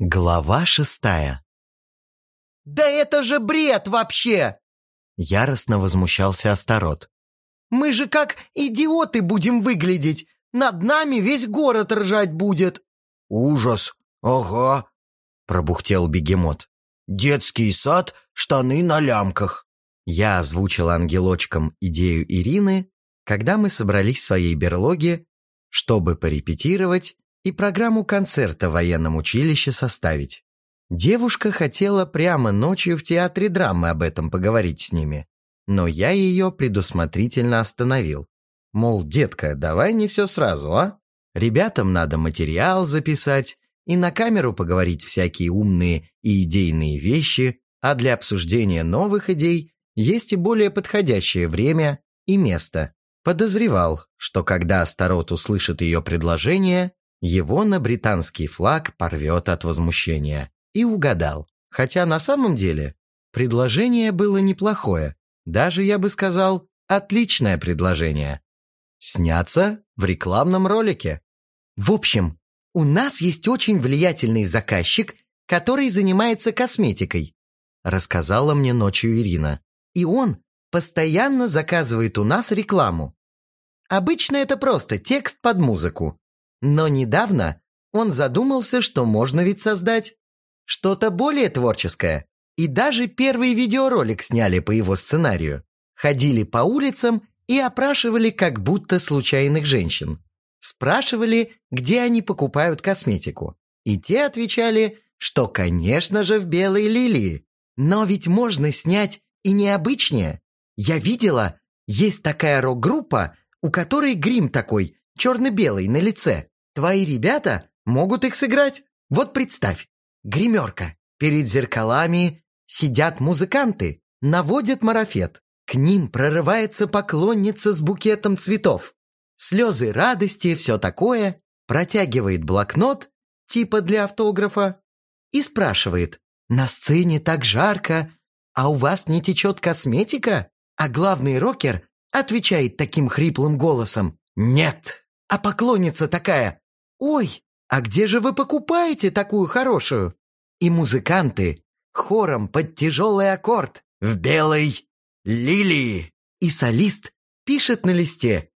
Глава шестая «Да это же бред вообще!» Яростно возмущался Астарот. «Мы же как идиоты будем выглядеть! Над нами весь город ржать будет!» «Ужас! Ага!» Пробухтел бегемот. «Детский сад, штаны на лямках!» Я озвучил ангелочкам идею Ирины, когда мы собрались в своей берлоге, чтобы порепетировать и программу концерта в военном училище составить. Девушка хотела прямо ночью в театре драмы об этом поговорить с ними, но я ее предусмотрительно остановил. Мол, детка, давай не все сразу, а? Ребятам надо материал записать и на камеру поговорить всякие умные и идейные вещи, а для обсуждения новых идей есть и более подходящее время и место. Подозревал, что когда Астарот услышит ее предложение, его на британский флаг порвет от возмущения. И угадал. Хотя на самом деле предложение было неплохое. Даже, я бы сказал, отличное предложение. Сняться в рекламном ролике. В общем, у нас есть очень влиятельный заказчик, который занимается косметикой, рассказала мне ночью Ирина. И он постоянно заказывает у нас рекламу. Обычно это просто текст под музыку. Но недавно он задумался, что можно ведь создать что-то более творческое. И даже первый видеоролик сняли по его сценарию. Ходили по улицам и опрашивали как будто случайных женщин. Спрашивали, где они покупают косметику. И те отвечали, что, конечно же, в Белой Лилии. Но ведь можно снять и необычнее. Я видела, есть такая рок-группа, у которой грим такой, черно-белый, на лице. Твои ребята могут их сыграть. Вот представь, гримерка. Перед зеркалами сидят музыканты, наводят марафет. К ним прорывается поклонница с букетом цветов. Слезы радости, все такое. Протягивает блокнот, типа для автографа, и спрашивает, «На сцене так жарко, а у вас не течет косметика?» А главный рокер отвечает таким хриплым голосом, «Нет». А поклонница такая «Ой, а где же вы покупаете такую хорошую?» И музыканты хором под тяжелый аккорд в белой лилии. И солист пишет на листе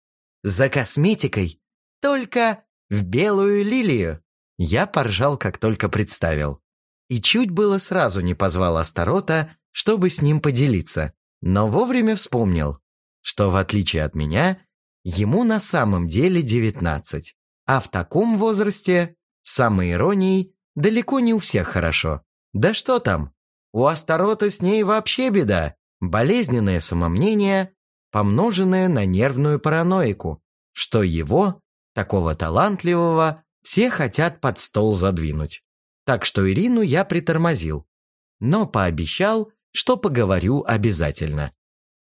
«За косметикой, только в белую лилию». Я поржал, как только представил. И чуть было сразу не позвал Астарота, чтобы с ним поделиться. Но вовремя вспомнил, что в отличие от меня, ему на самом деле девятнадцать. А в таком возрасте, самой иронией, далеко не у всех хорошо. Да что там, у Астарота с ней вообще беда. Болезненное самомнение, помноженное на нервную параноику, что его, такого талантливого, все хотят под стол задвинуть. Так что Ирину я притормозил, но пообещал, что поговорю обязательно.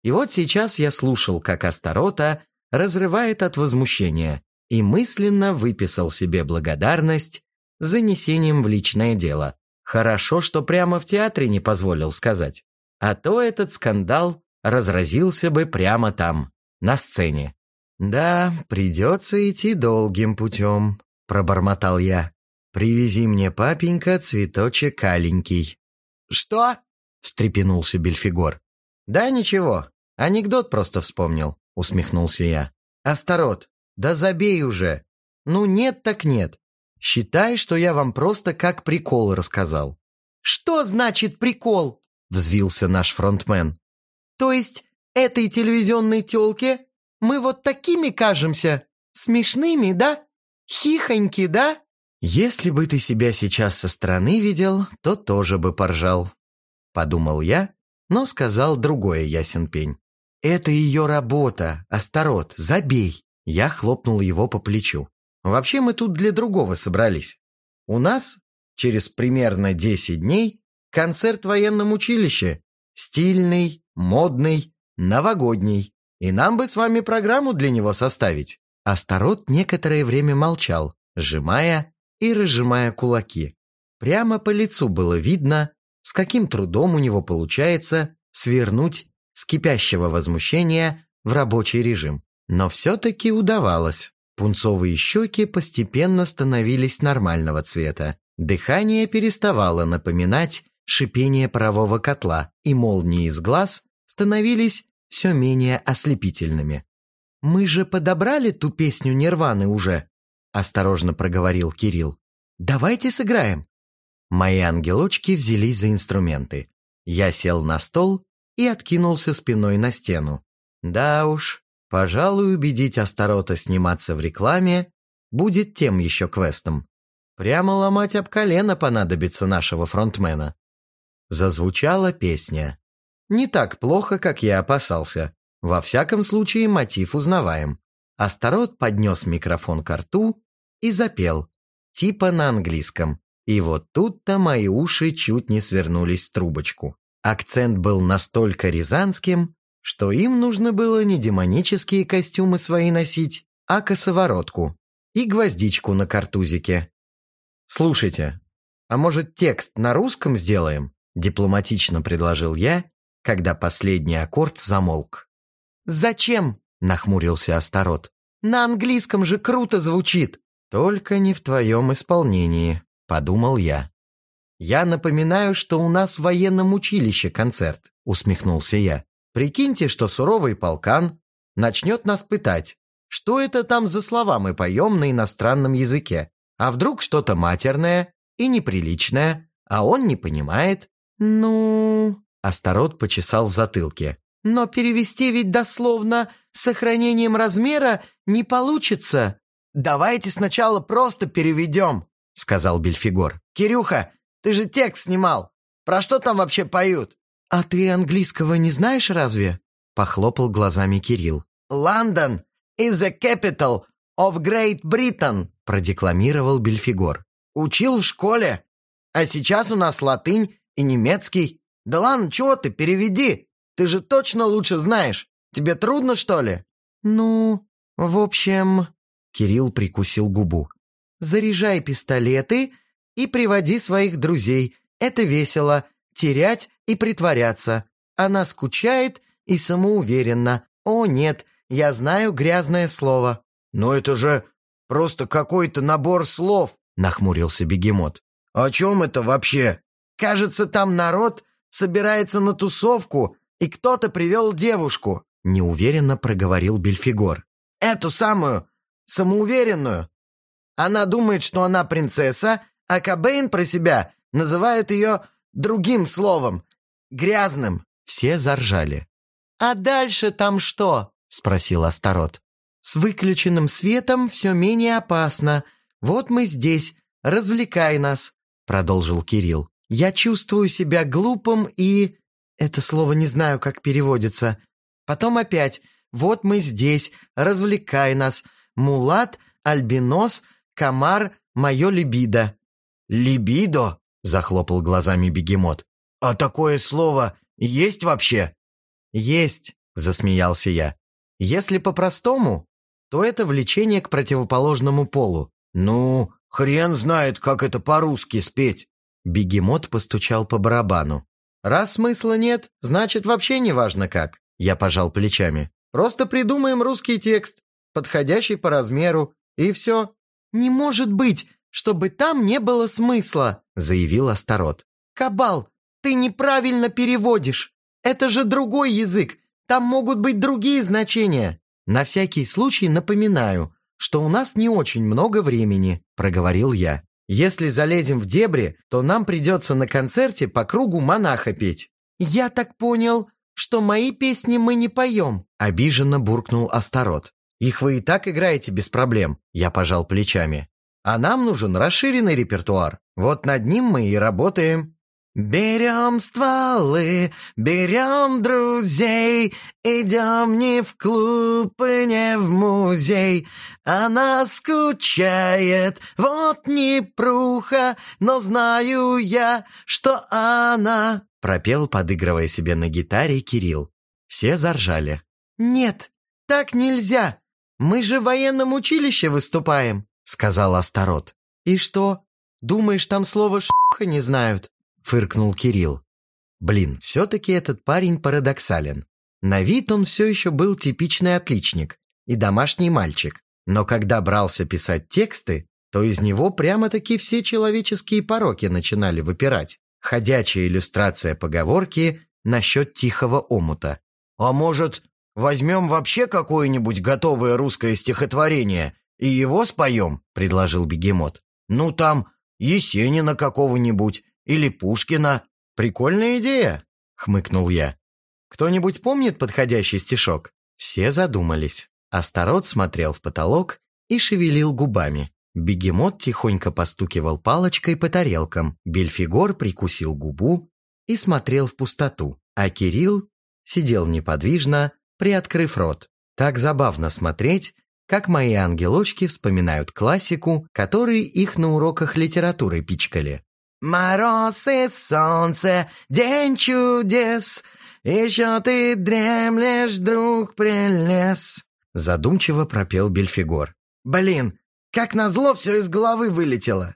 И вот сейчас я слушал, как Астарота разрывает от возмущения, и мысленно выписал себе благодарность занесением в личное дело. Хорошо, что прямо в театре не позволил сказать. А то этот скандал разразился бы прямо там, на сцене. «Да, придется идти долгим путем», — пробормотал я. «Привези мне, папенька, цветочек аленький». «Что?» — встрепенулся Бельфигор. «Да ничего, анекдот просто вспомнил», — усмехнулся я. «Астарот, да забей уже. Ну нет так нет. Считай, что я вам просто как прикол рассказал. Что значит прикол? Взвился наш фронтмен. То есть этой телевизионной тёлке мы вот такими кажемся? Смешными, да? Хихоньки, да? Если бы ты себя сейчас со стороны видел, то тоже бы поржал. Подумал я, но сказал другое ясен пень. Это ее работа, Астарот, забей. Я хлопнул его по плечу. «Вообще мы тут для другого собрались. У нас через примерно 10 дней концерт в военном училище. Стильный, модный, новогодний. И нам бы с вами программу для него составить». Астарот некоторое время молчал, сжимая и разжимая кулаки. Прямо по лицу было видно, с каким трудом у него получается свернуть с кипящего возмущения в рабочий режим. Но все-таки удавалось. Пунцовые щеки постепенно становились нормального цвета. Дыхание переставало напоминать шипение парового котла, и молнии из глаз становились все менее ослепительными. «Мы же подобрали ту песню Нирваны уже», – осторожно проговорил Кирилл. «Давайте сыграем». Мои ангелочки взялись за инструменты. Я сел на стол и откинулся спиной на стену. Да уж, пожалуй, убедить Астарота сниматься в рекламе будет тем еще квестом. Прямо ломать об колено понадобится нашего фронтмена. Зазвучала песня. Не так плохо, как я опасался. Во всяком случае, мотив узнаваем. Астарот поднес микрофон к рту и запел, типа на английском. И вот тут-то мои уши чуть не свернулись в трубочку. Акцент был настолько рязанским, что им нужно было не демонические костюмы свои носить, а косоворотку и гвоздичку на картузике. «Слушайте, а может текст на русском сделаем?» – дипломатично предложил я, когда последний аккорд замолк. «Зачем?» – нахмурился Астарот. «На английском же круто звучит!» «Только не в твоем исполнении», – подумал я. «Я напоминаю, что у нас в военном училище концерт», – усмехнулся я. «Прикиньте, что суровый полкан начнет нас пытать. Что это там за слова мы поем на иностранном языке? А вдруг что-то матерное и неприличное, а он не понимает? Ну...» Астарот почесал в затылке. «Но перевести ведь дословно с сохранением размера не получится». «Давайте сначала просто переведем», — сказал Бельфигор. «Кирюха, ты же текст снимал. Про что там вообще поют?» «А ты английского не знаешь разве?» — похлопал глазами Кирилл. «Лондон is the capital of Great Britain», — продекламировал Бельфигор. «Учил в школе. А сейчас у нас латынь и немецкий. Да ладно, чего ты, переведи. Ты же точно лучше знаешь. Тебе трудно, что ли?» «Ну, в общем...» Кирилл прикусил губу. «Заряжай пистолеты и приводи своих друзей. Это весело. Терять и притворяться. Она скучает и самоуверенна. О, нет, я знаю грязное слово». «Но это же просто какой-то набор слов», — нахмурился бегемот. «О чем это вообще? Кажется, там народ собирается на тусовку, и кто-то привел девушку», — неуверенно проговорил Бельфигор. «Эту самую, самоуверенную. Она думает, что она принцесса, а Кобейн про себя называет ее другим словом — грязным». Все заржали. «А дальше там что?» — спросил Астарот. «С выключенным светом все менее опасно. Вот мы здесь, развлекай нас», — продолжил Кирилл. «Я чувствую себя глупым и...» Это слово не знаю, как переводится. Потом опять «Вот мы здесь, развлекай нас. Мулат, альбинос, комар, мое либидо». «Либидо?» — захлопал глазами бегемот. «А такое слово есть вообще?» «Есть», — засмеялся я. «Если по-простому, то это влечение к противоположному полу». «Ну, хрен знает, как это по-русски спеть». Бегемот постучал по барабану. «Раз смысла нет, значит, вообще не важно как». Я пожал плечами. «Просто придумаем русский текст, подходящий по размеру, и все». «Не может быть, чтобы там не было смысла», заявил Астарот. «Кабал, ты неправильно переводишь. Это же другой язык. Там могут быть другие значения». «На всякий случай напоминаю, что у нас не очень много времени», проговорил я. «Если залезем в дебри, то нам придется на концерте по кругу монаха петь». «Я так понял, что мои песни мы не поем», обиженно буркнул Астарот. «Их вы и так играете без проблем», я пожал плечами. «А нам нужен расширенный репертуар. Вот над ним мы и работаем». «Берем стволы, берем друзей, идем не в клуб и не в музей. Она скучает, вот не пруха, но знаю я, что она...» Пропел, подыгрывая себе на гитаре, Кирилл. Все заржали. «Нет, так нельзя. Мы же в военном училище выступаем», сказал Астарот. «И что, думаешь, там слово «ш**ха» не знают?» фыркнул Кирилл. Блин, все-таки этот парень парадоксален. На вид он все еще был типичный отличник и домашний мальчик. Но когда брался писать тексты, то из него прямо-таки все человеческие пороки начинали выпирать. Ходячая иллюстрация поговорки насчет тихого омута. «А может, возьмем вообще какое-нибудь готовое русское стихотворение и его споем?» – предложил бегемот. «Ну там Есенина какого-нибудь или Пушкина». «Прикольная идея», – хмыкнул я. «Кто-нибудь помнит подходящий стишок?» Все задумались. Астарот смотрел в потолок и шевелил губами. Бегемот тихонько постукивал палочкой по тарелкам, Бельфигор прикусил губу и смотрел в пустоту, а Кирилл сидел неподвижно, приоткрыв рот. Так забавно смотреть, как мои ангелочки вспоминают классику, которые их на уроках литературы пичкали. «Мороз и солнце, день чудес, еще ты дремлешь, друг прелес», задумчиво пропел Бельфигор. «Блин, как назло все из головы вылетело!»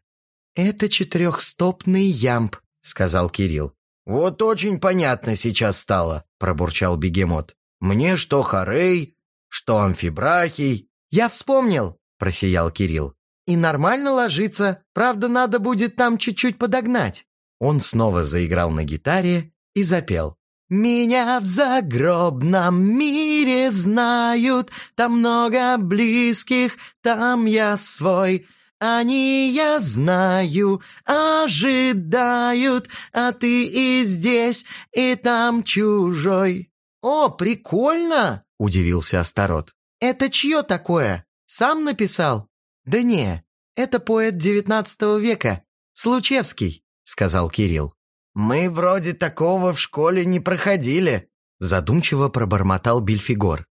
«Это четырехстопный ямб», — сказал Кирилл. «Вот очень понятно сейчас стало», — пробурчал бегемот. «Мне что Харей, что Амфибрахий». «Я вспомнил», — просиял Кирилл. «И нормально ложиться, правда, надо будет там чуть-чуть подогнать». Он снова заиграл на гитаре и запел. «Меня в загробном мире знают, там много близких, там я свой». Они, я знаю, ожидают, а ты и здесь, и там чужой. О, прикольно, удивился Астарот. Это чье такое? Сам написал? Да не, это поэт девятнадцатого века, Случевский, сказал Кирилл. Мы вроде такого в школе не проходили, задумчиво пробормотал Бельфигор.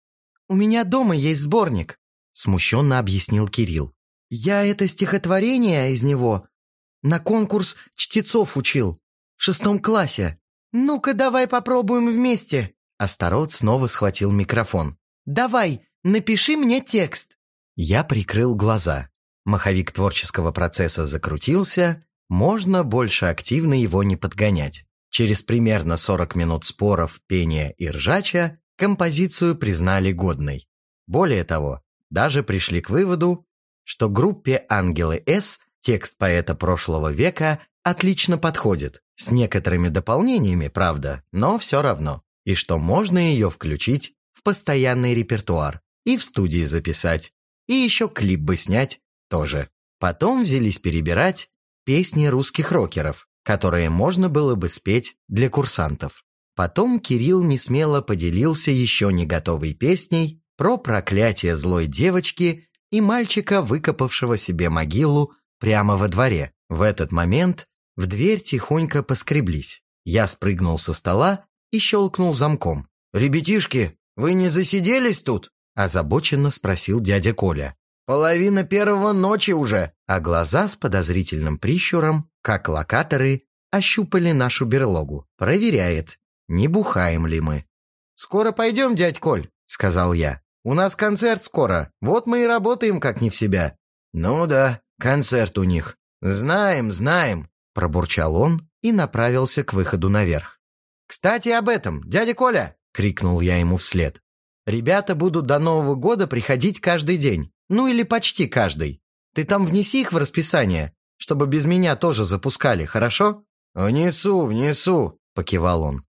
У меня дома есть сборник, смущенно объяснил Кирилл. Я это стихотворение из него на конкурс чтецов учил в шестом классе. Ну-ка, давай попробуем вместе. Астарот снова схватил микрофон. Давай, напиши мне текст. Я прикрыл глаза. Маховик творческого процесса закрутился, можно больше активно его не подгонять. Через примерно 40 минут споров, пения и ржача композицию признали годной. Более того, даже пришли к выводу, что группе «Ангелы С» текст поэта прошлого века отлично подходит, с некоторыми дополнениями, правда, но все равно, и что можно ее включить в постоянный репертуар и в студии записать, и еще клип бы снять тоже. Потом взялись перебирать песни русских рокеров, которые можно было бы спеть для курсантов. Потом Кирилл несмело поделился еще не готовой песней про проклятие злой девочки и мальчика, выкопавшего себе могилу прямо во дворе. В этот момент в дверь тихонько поскреблись. Я спрыгнул со стола и щелкнул замком. «Ребятишки, вы не засиделись тут?» Озабоченно спросил дядя Коля. «Половина первого ночи уже!» А глаза с подозрительным прищуром, как локаторы, ощупали нашу берлогу. Проверяет, не бухаем ли мы. «Скоро пойдем, дядь Коль», — сказал я. У нас концерт скоро, вот мы и работаем как не в себя». «Ну да, концерт у них. Знаем, знаем», – пробурчал он и направился к выходу наверх. «Кстати, об этом, дядя Коля!» – крикнул я ему вслед. «Ребята будут до Нового года приходить каждый день, ну или почти каждый. Ты там внеси их в расписание, чтобы без меня тоже запускали, хорошо?» «Внесу, внесу», – покивал он.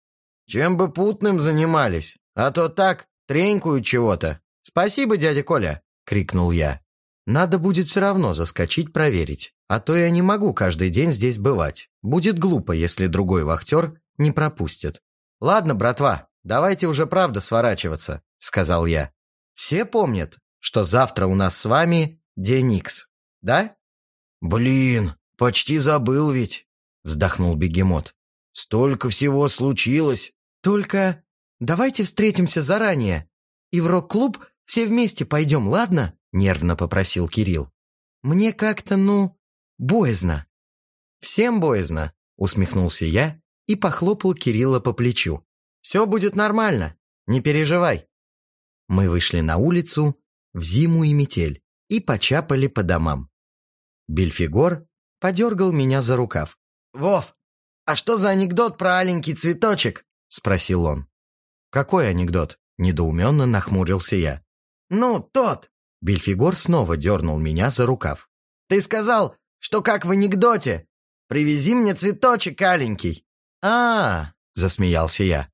«Чем бы путным занимались, а то так Тренькую чего-то. Спасибо, дядя Коля!» — крикнул я. «Надо будет все равно заскочить проверить, а то я не могу каждый день здесь бывать. Будет глупо, если другой вахтер не пропустит». «Ладно, братва, давайте уже правда сворачиваться», — сказал я. «Все помнят, что завтра у нас с вами день Икс, да?» «Блин, почти забыл ведь», — вздохнул бегемот. «Столько всего случилось». «Только Давайте встретимся заранее. И в рок-клуб все вместе пойдем, ладно?» Нервно попросил Кирилл. «Мне как-то, ну, боязно». «Всем боязно», усмехнулся я и похлопал Кирилла по плечу. «Все будет нормально, не переживай». Мы вышли на улицу в зиму и метель и почапали по домам. Бельфигор подергал меня за рукав. «Вов, а что за анекдот про аленький цветочек?» – спросил он. «Какой анекдот?» – недоуменно нахмурился я. «Ну, тот!» Бельфигор снова дернул меня за рукав. Ты сказал, что как в анекдоте. Привези мне цветочек аленький. А, -а, -а засмеялся я.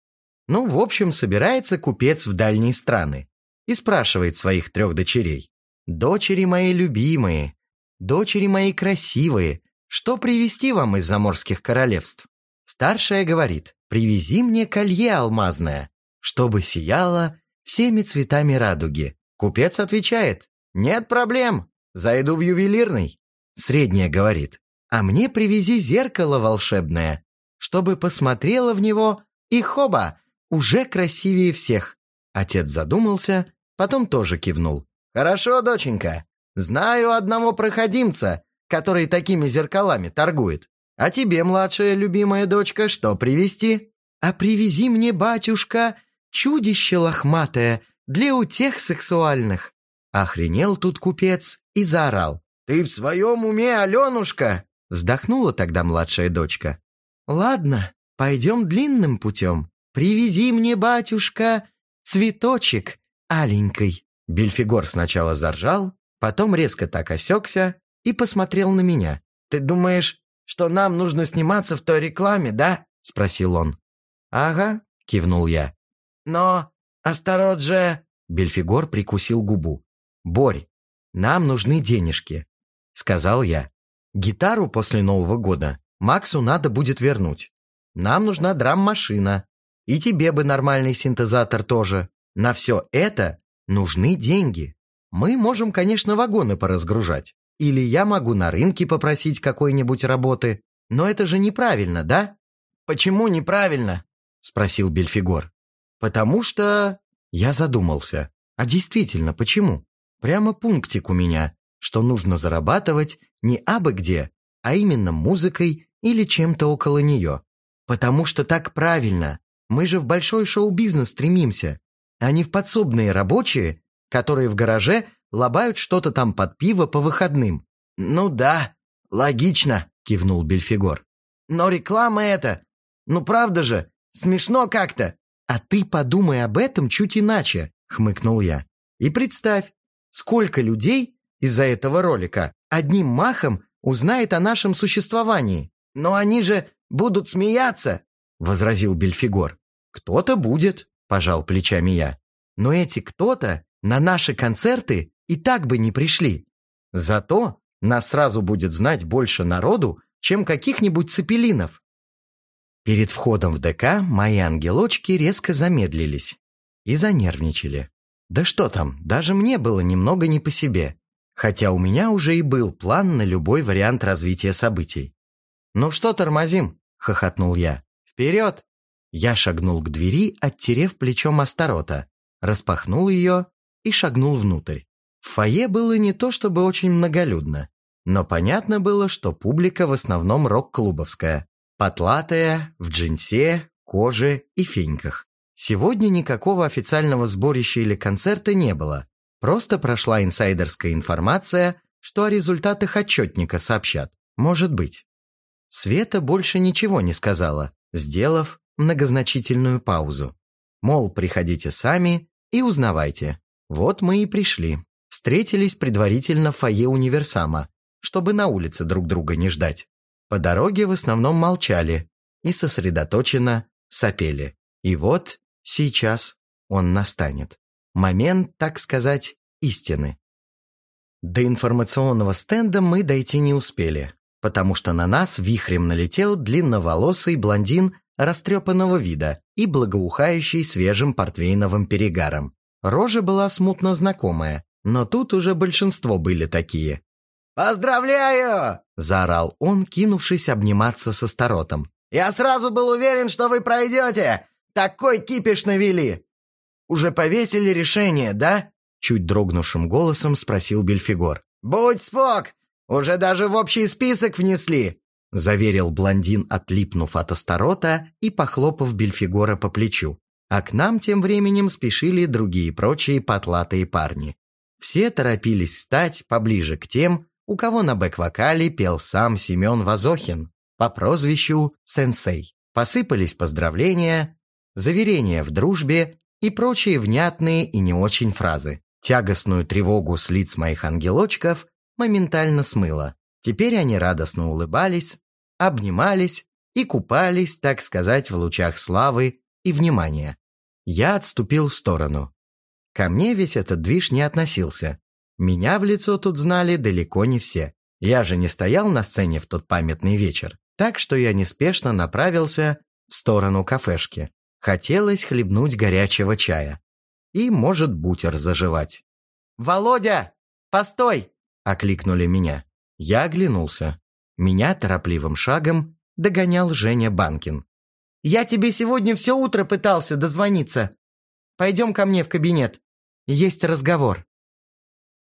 Ну, в общем, собирается купец в дальние страны и спрашивает своих трех дочерей. «Дочери мои любимые, дочери мои красивые, что привезти вам из заморских королевств?» Старшая говорит, «Привези мне колье алмазное, чтобы сияло всеми цветами радуги». Купец отвечает, «Нет проблем, зайду в ювелирный». Средняя говорит, «А мне привези зеркало волшебное, чтобы посмотрела в него и хоба, уже красивее всех». Отец задумался, потом тоже кивнул. «Хорошо, доченька, знаю одного проходимца, который такими зеркалами торгует. А тебе, младшая любимая дочка, что привезти? А привези мне, батюшка, чудище лохматое для утех сексуальных. Охренел тут купец и заорал. «Ты в своем уме, Аленушка?» Вздохнула тогда младшая дочка. «Ладно, пойдем длинным путем. Привези мне, батюшка, цветочек аленький». Бельфигор сначала заржал, потом резко так осекся и посмотрел на меня. «Ты думаешь, что нам нужно сниматься в той рекламе, да?» — спросил он. «Ага», — кивнул я. «Но Астарот же...» Бельфигор прикусил губу. «Борь, нам нужны денежки», — сказал я. «Гитару после Нового года Максу надо будет вернуть. Нам нужна драм-машина. И тебе бы нормальный синтезатор тоже. На все это нужны деньги. Мы можем, конечно, вагоны поразгружать. Или я могу на рынке попросить какой-нибудь работы. Но это же неправильно, да?» «Почему неправильно?» — спросил Бельфигор. «Потому что...» Я задумался. А действительно, почему? Прямо пунктик у меня, что нужно зарабатывать не абы где, а именно музыкой или чем-то около нее. Потому что так правильно. Мы же в большой шоу-бизнес стремимся, а не в подсобные рабочие, которые в гараже лобают что-то там под пиво по выходным. «Ну да, логично», — кивнул Бельфигор. «Но реклама это... Ну правда же, смешно как-то. «А ты подумай об этом чуть иначе», — хмыкнул я. «И представь, сколько людей из-за этого ролика одним махом узнает о нашем существовании». «Но они же будут смеяться», — возразил Бельфигор. «Кто-то будет», — пожал плечами я. «Но эти кто-то на наши концерты и так бы не пришли. Зато нас сразу будет знать больше народу, чем каких-нибудь цепелинов. Перед входом в ДК мои ангелочки резко замедлились и занервничали. Да что там, даже мне было немного не по себе, хотя у меня уже и был план на любой вариант развития событий. «Ну что тормозим?» — хохотнул я. «Вперед!» Я шагнул к двери, оттерев плечом Астарота, распахнул ее и шагнул внутрь. В фойе было не то чтобы очень многолюдно, но понятно было, что публика в основном рок-клубовская. Потлатая, в джинсе, коже и феньках. Сегодня никакого официального сборища или концерта не было. Просто прошла инсайдерская информация, что о результатах отчетника сообщат. Может быть. Света больше ничего не сказала, сделав многозначительную паузу. Мол, приходите сами и узнавайте. Вот мы и пришли. Встретились предварительно в фойе универсама, чтобы на улице друг друга не ждать. По дороге в основном молчали и сосредоточенно сопели. И вот сейчас он настанет. Момент, так сказать, истины. До информационного стенда мы дойти не успели, потому что на нас вихрем налетел длинноволосый блондин растрепанного вида и благоухающий свежим портвейновым перегаром. Рожа была смутно знакомая, но тут уже большинство были такие. «Поздравляю!» – заорал он, кинувшись обниматься со старотом. «Я сразу был уверен, что вы пройдете! Такой кипиш навели!» «Уже повесили решение, да?» – чуть дрогнувшим голосом спросил Бельфигор. «Будь спок! Уже даже в общий список внесли!» – заверил блондин, отлипнув от Астарота и похлопав Бельфигора по плечу. А к нам тем временем спешили другие прочие потлатые парни. Все торопились стать поближе к тем, у кого на бэк-вокале пел сам Семен Вазохин по прозвищу Сенсей. Посыпались поздравления, заверения в дружбе и прочие внятные и не очень фразы. Тягостную тревогу с лиц моих ангелочков моментально смыло. Теперь они радостно улыбались, обнимались и купались, так сказать, в лучах славы и внимания. Я отступил в сторону. Ко мне весь этот движ не относился. Меня в лицо тут знали далеко не все. Я же не стоял на сцене в тот памятный вечер, так что я неспешно направился в сторону кафешки. Хотелось хлебнуть горячего чая. И, может, бутер заживать. «Володя! Постой!» – окликнули меня. Я оглянулся. Меня торопливым шагом догонял Женя Банкин. «Я тебе сегодня все утро пытался дозвониться. Пойдем ко мне в кабинет. Есть разговор».